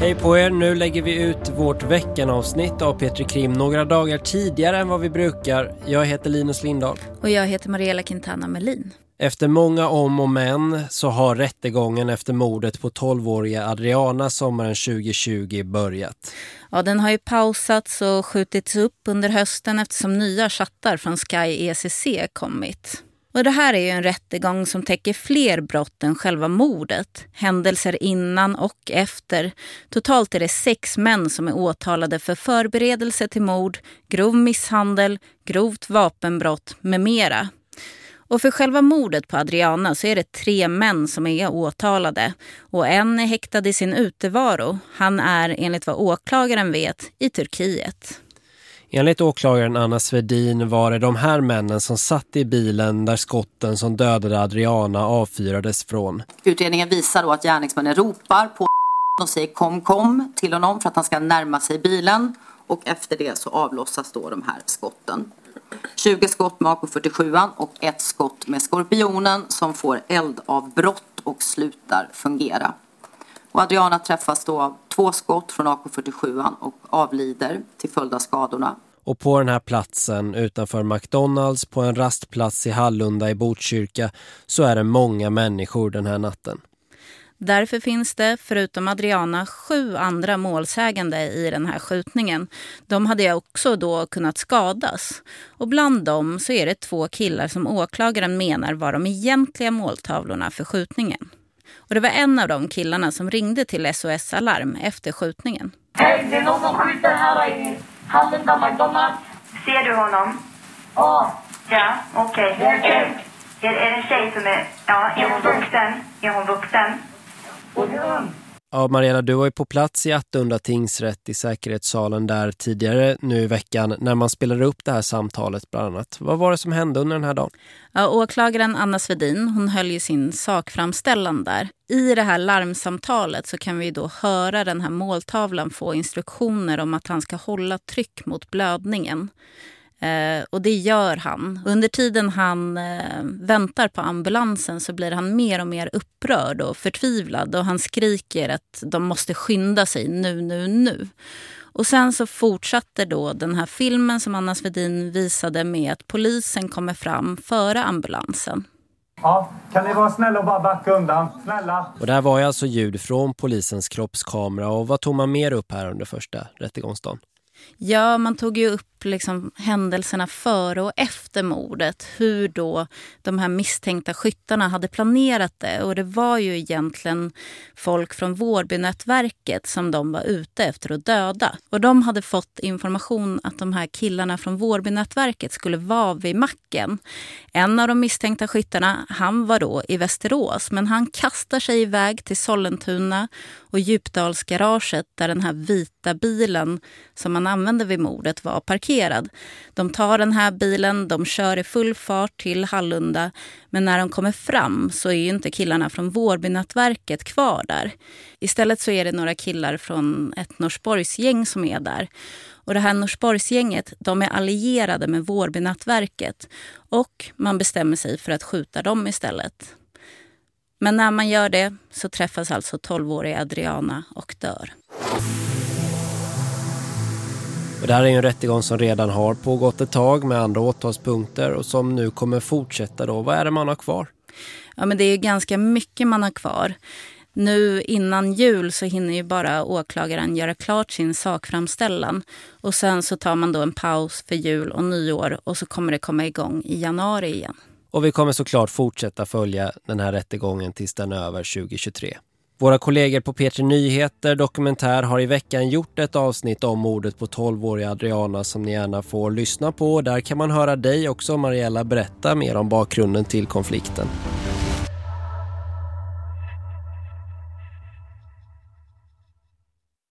Hej på er, nu lägger vi ut vårt veckanavsnitt av Petri Krim några dagar tidigare än vad vi brukar. Jag heter Linus Lindahl. Och jag heter Mariella Quintana Melin. Efter många om och men så har rättegången efter mordet på 12-åriga Adriana sommaren 2020 börjat. Ja, den har ju pausats och skjutits upp under hösten eftersom nya chattar från Sky ECC kommit. Och det här är ju en rättegång som täcker fler brott än själva mordet. Händelser innan och efter. Totalt är det sex män som är åtalade för förberedelse till mord, grov misshandel, grovt vapenbrott med mera. Och för själva mordet på Adriana så är det tre män som är åtalade. Och en är häktad i sin utevaro. Han är enligt vad åklagaren vet i Turkiet. Enligt åklagaren Anna Svedin var det de här männen som satt i bilen där skotten som dödade Adriana avfyrades från. Utredningen visar då att gärningsmännen ropar på och säger kom kom till honom för att han ska närma sig bilen och efter det så avlossas då de här skotten. 20 skott med AK47 och ett skott med Skorpionen som får eldavbrott och slutar fungera. Och Adriana träffas då av två skott från AK47 och avlider till följd av skadorna. Och på den här platsen utanför McDonalds på en rastplats i Hallunda i Botkyrka så är det många människor den här natten. Därför finns det, förutom Adriana, sju andra målsägande i den här skjutningen. De hade också då kunnat skadas. Och bland dem så är det två killar som åklagaren menar var de egentliga måltavlorna för skjutningen. Och det var en av de killarna som ringde till SOS Alarm efter skjutningen. Hej, det är någon som skjuter här i Hallunda McDonalds. Ser du honom? Ja, Ja, okej. det är Är, det en tjej som är... Ja, är hon vuxen? Är hon vuxen? och det är ung. Ja, Mariella, du var ju på plats i Attunda tingsrätt i säkerhetssalen där tidigare nu i veckan när man spelade upp det här samtalet bland annat. Vad var det som hände under den här dagen? Ja, åklagaren Anna Svedin hon höll ju sin sakframställan där. I det här larmsamtalet så kan vi då höra den här måltavlan få instruktioner om att han ska hålla tryck mot blödningen. Eh, och det gör han. Under tiden han eh, väntar på ambulansen så blir han mer och mer upprörd och förtvivlad och han skriker att de måste skynda sig nu, nu, nu. Och sen så fortsatte då den här filmen som Anna Svedin visade med att polisen kommer fram före ambulansen. Ja, kan ni vara snälla och bara backa undan? Snälla. Och där var ju alltså ljud från polisens kroppskamera och vad tog man mer upp här under första rättegångsdagen? Ja, man tog ju upp liksom händelserna före och efter mordet. Hur då de här misstänkta skyttarna hade planerat det. Och det var ju egentligen folk från Vårbynätverket som de var ute efter att döda. Och de hade fått information att de här killarna från Vårbynätverket skulle vara vid macken. En av de misstänkta skyttarna, han var då i Västerås. Men han kastar sig iväg till Sollentuna och Djupdalsgaraget där den här vita bilen som man använde vid mordet var parkerad. De tar den här bilen, de kör i full fart till Hallunda men när de kommer fram så är ju inte killarna från Vårbynätverket kvar där. Istället så är det några killar från ett Norsborgsgäng som är där. Och det här Norsborgsgänget, de är allierade med Vårbynätverket och man bestämmer sig för att skjuta dem istället. Men när man gör det så träffas alltså 12-åriga Adriana och dör. Och det här är ju en rättegång som redan har pågått ett tag med andra åtalspunkter och som nu kommer fortsätta då. Vad är det man har kvar? Ja, men det är ganska mycket man har kvar. Nu innan jul så hinner ju bara åklagaren göra klart sin sakframställan. Och sen så tar man då en paus för jul och nyår och så kommer det komma igång i januari igen. Och vi kommer såklart fortsätta följa den här rättegången tills den är över 2023. Våra kollegor på P3 Nyheter Dokumentär har i veckan gjort ett avsnitt om mordet på 12-åriga Adriana som ni gärna får lyssna på. Där kan man höra dig också, Mariella, berätta mer om bakgrunden till konflikten.